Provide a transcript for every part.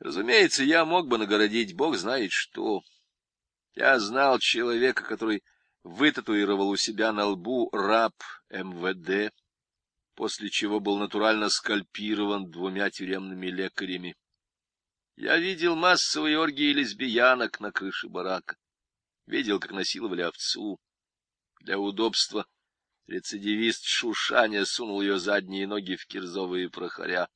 Разумеется, я мог бы нагородить бог знает что. Я знал человека, который вытатуировал у себя на лбу раб МВД, после чего был натурально скальпирован двумя тюремными лекарями. Я видел массовые оргии лесбиянок на крыше барака, видел, как насиловали овцу. Для удобства рецидивист Шушаня сунул ее задние ноги в кирзовые прохоря.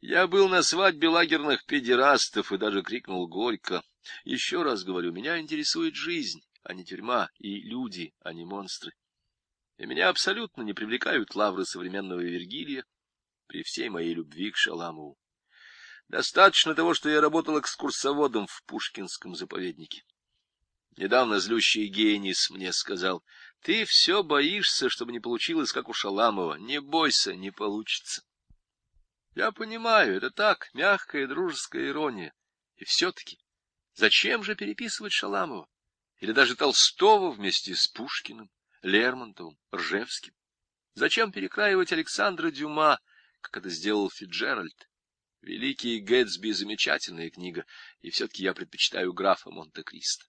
Я был на свадьбе лагерных педерастов и даже крикнул горько. Еще раз говорю, меня интересует жизнь, а не тюрьма, и люди, а не монстры. И меня абсолютно не привлекают лавры современного Вергилия при всей моей любви к Шаламову. Достаточно того, что я работал экскурсоводом в Пушкинском заповеднике. Недавно злющий генис мне сказал, ты все боишься, чтобы не получилось, как у Шаламова. Не бойся, не получится. Я понимаю, это так, мягкая дружеская ирония. И все-таки, зачем же переписывать Шаламова? Или даже Толстого вместе с Пушкиным, Лермонтовым, Ржевским? Зачем перекраивать Александра Дюма, как это сделал Фиджеральд? Великий Гэтсби — замечательная книга, и все-таки я предпочитаю графа Монте-Кристо.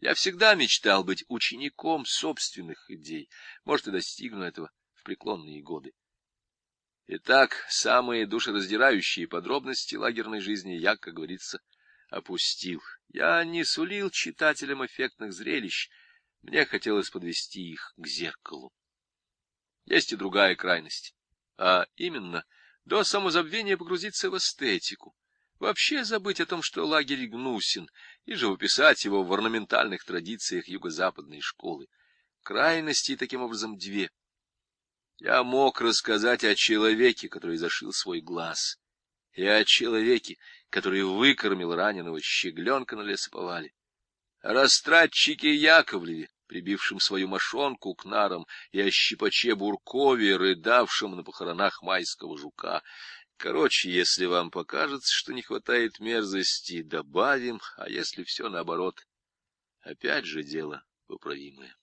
Я всегда мечтал быть учеником собственных идей, может, и достигну этого в преклонные годы. Итак, самые душераздирающие подробности лагерной жизни я, как говорится, опустил. Я не сулил читателям эффектных зрелищ, мне хотелось подвести их к зеркалу. Есть и другая крайность, а именно до самозабвения погрузиться в эстетику, вообще забыть о том, что лагерь гнусен, и живописать его в орнаментальных традициях юго-западной школы. Крайностей таким образом две — я мог рассказать о человеке, который зашил свой глаз, и о человеке, который выкормил раненого щегленка на лесоповале, о растратчике Яковлеве, прибившем свою мошонку к нарам, и о щипаче Буркове, рыдавшем на похоронах майского жука. Короче, если вам покажется, что не хватает мерзости, добавим, а если все наоборот, опять же дело поправимое.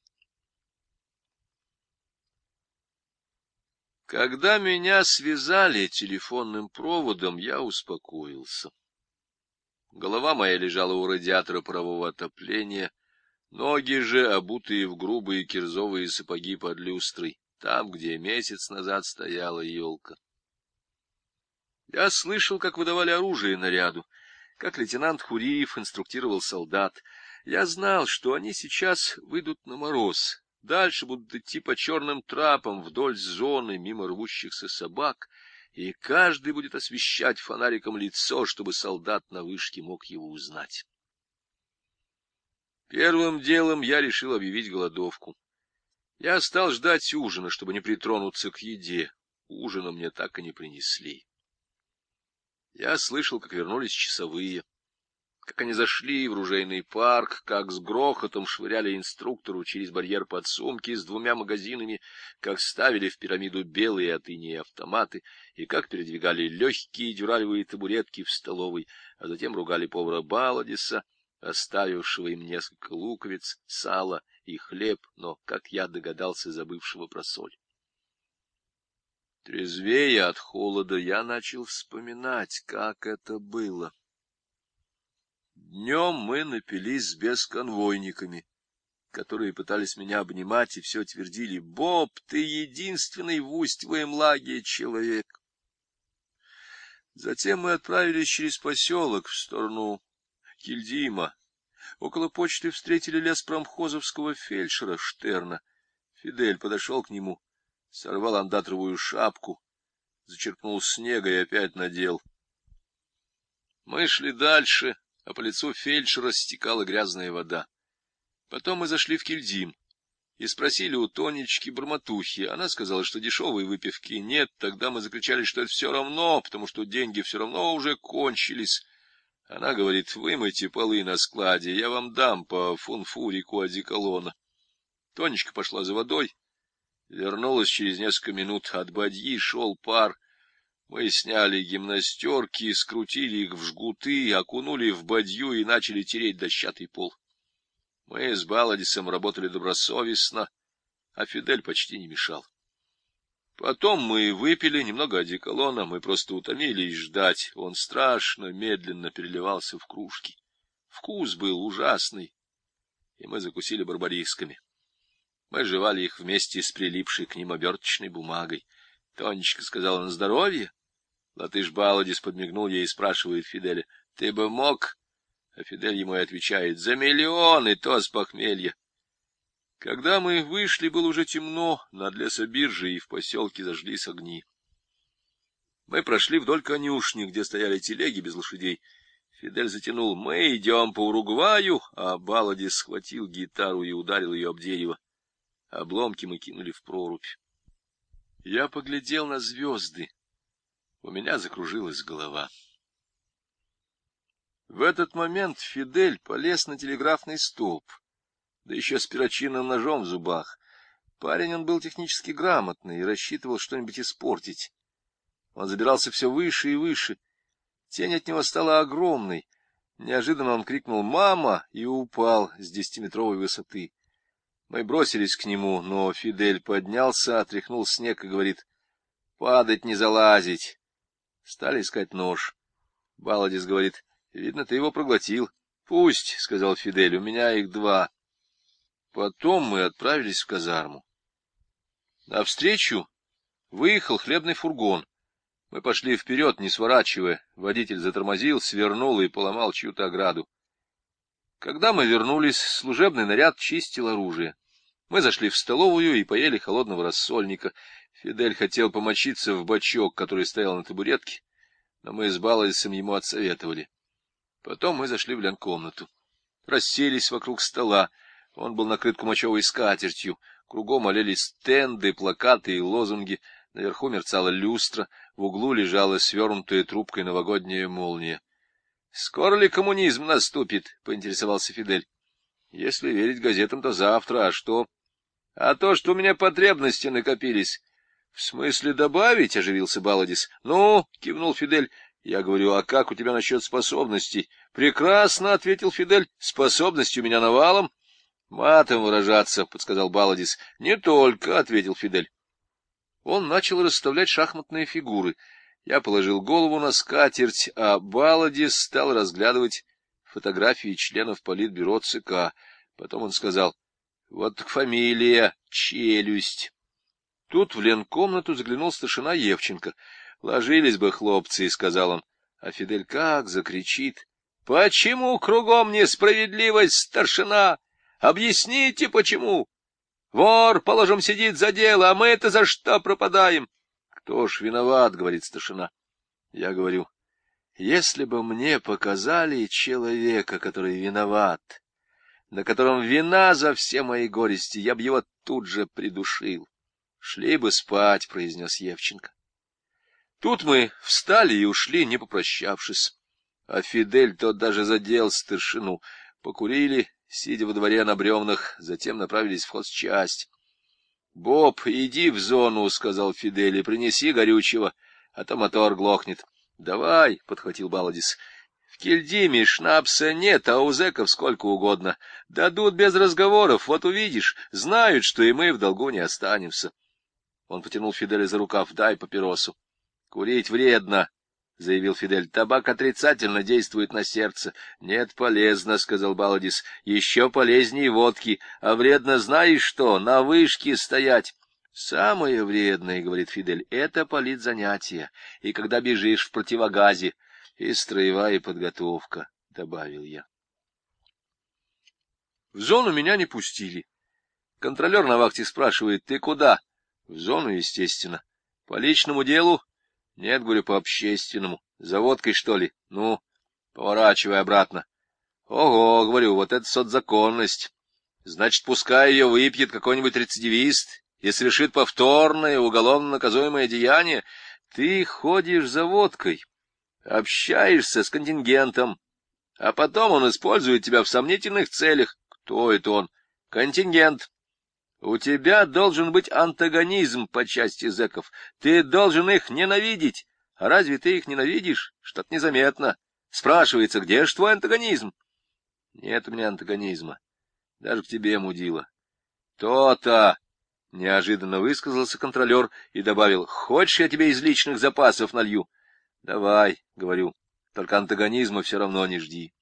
Когда меня связали телефонным проводом, я успокоился. Голова моя лежала у радиатора парового отопления, ноги же, обутые в грубые кирзовые сапоги под люстрой, там, где месяц назад стояла елка. Я слышал, как выдавали оружие наряду, как лейтенант Хуриев инструктировал солдат. Я знал, что они сейчас выйдут на мороз, Дальше будут идти по черным трапам вдоль зоны, мимо рвущихся собак, и каждый будет освещать фонариком лицо, чтобы солдат на вышке мог его узнать. Первым делом я решил объявить голодовку. Я стал ждать ужина, чтобы не притронуться к еде. Ужина мне так и не принесли. Я слышал, как вернулись часовые как они зашли в ружейный парк, как с грохотом швыряли инструктору через барьер подсумки с двумя магазинами, как ставили в пирамиду белые от автоматы, и как передвигали легкие дюралевые табуретки в столовой, а затем ругали повара Баладиса, оставившего им несколько луковиц, сала и хлеб, но, как я догадался, забывшего про соль. Трезвея от холода, я начал вспоминать, как это было. Днем мы напились с бесконвойниками, которые пытались меня обнимать и все твердили, «Боб, ты единственный в Усть-Твоем лаге человек». Затем мы отправились через поселок в сторону Кильдима. Около почты встретили леспромхозовского фельдшера Штерна. Фидель подошел к нему, сорвал андатровую шапку, зачерпнул снега и опять надел. Мы шли дальше, а по лицу фельдшера стекала грязная вода. Потом мы зашли в Кильдим и спросили у Тонечки Бормотухи. Она сказала, что дешевой выпивки нет. Тогда мы закричали, что это все равно, потому что деньги все равно уже кончились. Она говорит, вымойте полы на складе, я вам дам по фунфурику одеколона. Тонечка пошла за водой, вернулась через несколько минут. От бадьи шел пар — мы сняли гимнастерки, скрутили их в жгуты, окунули в бадью и начали тереть дощатый пол. Мы с Баладисом работали добросовестно, а Фидель почти не мешал. Потом мы выпили немного одеколона, мы просто утомились ждать. Он страшно медленно переливался в кружки. Вкус был ужасный, и мы закусили барбарисками. Мы жевали их вместе с прилипшей к ним оберточной бумагой. Тонечка сказала на здоровье. Латыш Баладис подмигнул ей и спрашивает Фиделя, — Ты бы мог? А Фидель ему и отвечает, — За миллион, и то с похмелья. Когда мы вышли, было уже темно, над лесобиржей и в поселке зажглись огни. Мы прошли вдоль конюшни, где стояли телеги без лошадей. Фидель затянул «Мы идем по Уругваю», а Баладис схватил гитару и ударил ее об дерево. Обломки мы кинули в прорубь. Я поглядел на звезды. У меня закружилась голова. В этот момент Фидель полез на телеграфный столб да еще с перочинным ножом в зубах. Парень он был технически грамотный и рассчитывал что-нибудь испортить. Он забирался все выше и выше. Тень от него стала огромной. Неожиданно он крикнул «Мама!» и упал с десятиметровой высоты. Мы бросились к нему, но Фидель поднялся, отряхнул снег и говорит «Падать не залазить!» Стали искать нож. Баладис говорит «Видно, ты его проглотил». «Пусть», — сказал Фидель, — «у меня их два». Потом мы отправились в казарму. Навстречу выехал хлебный фургон. Мы пошли вперед, не сворачивая. Водитель затормозил, свернул и поломал чью-то ограду. Когда мы вернулись, служебный наряд чистил оружие. Мы зашли в столовую и поели холодного рассольника. Фидель хотел помочиться в бачок, который стоял на табуретке, но мы с Балайсом ему отсоветовали. Потом мы зашли в ленкомнату. Расселись вокруг стола. Он был накрыт кумачевой скатертью, кругом олелись стенды, плакаты и лозунги, наверху мерцала люстра, в углу лежала свернутая трубкой новогодняя молния. — Скоро ли коммунизм наступит? — поинтересовался Фидель. — Если верить газетам, то завтра, а что? — А то, что у меня потребности накопились. — В смысле добавить? — оживился Баладис. — Ну, — кивнул Фидель. — Я говорю, а как у тебя насчет способностей? — Прекрасно, — ответил Фидель. — Способности у меня навалом. — Матом выражаться, — подсказал Баладис. — Не только, — ответил Фидель. Он начал расставлять шахматные фигуры. Я положил голову на скатерть, а Баладис стал разглядывать фотографии членов политбюро ЦК. Потом он сказал, — Вот фамилия, челюсть. Тут в ленкомнату заглянул старшина Евченко. — Ложились бы, хлопцы, — сказал он. А Фидель как закричит. — Почему кругом несправедливость, старшина? Объясните, почему? Вор, положим, сидит за дело, а мы-то за что пропадаем? Кто ж виноват, говорит старшина. Я говорю, если бы мне показали человека, который виноват, на котором вина за все мои горести, я бы его тут же придушил. Шли бы спать, произнес Евченко. Тут мы встали и ушли, не попрощавшись. А Фидель тот даже задел старшину. Покурили, сидя во дворе на бревнах, затем направились в хозчасть. — Боб, иди в зону, — сказал Фидель, — и принеси горючего, а то мотор глохнет. — Давай, — подхватил Баладис. — В Кельдиме шнапса нет, а у зэков сколько угодно. Дадут без разговоров, вот увидишь. Знают, что и мы в долгу не останемся. Он потянул Фиделя за рукав. — Дай папиросу. — Курить вредно, — заявил Фидель. — Табак отрицательно действует на сердце. — Нет, полезно, — сказал Баладис. — Еще полезнее водки. А вредно знаешь что? На вышке стоять. — Самое вредное, — говорит Фидель, — это политзанятие. И когда бежишь в противогазе. И строевая подготовка, — добавил я. В зону меня не пустили. Контролер на вахте спрашивает, ты куда? В зону, естественно. По личному делу нет, говорю, по общественному. За водкой, что ли? Ну, поворачивай обратно. Ого, говорю, вот это соцзаконность. Значит, пускай ее выпьет какой-нибудь рецидивист и совершит повторное уголовно наказуемое деяние. Ты ходишь за водкой, общаешься с контингентом, а потом он использует тебя в сомнительных целях. Кто это он? Контингент. У тебя должен быть антагонизм по части зэков. Ты должен их ненавидеть. А разве ты их ненавидишь? Что-то незаметно. Спрашивается, где же твой антагонизм? Нет у меня антагонизма. Даже к тебе, мудила. То-то. — неожиданно высказался контролер и добавил, — хочешь, я тебе из личных запасов налью? — Давай, — говорю, — только антагонизма все равно не жди.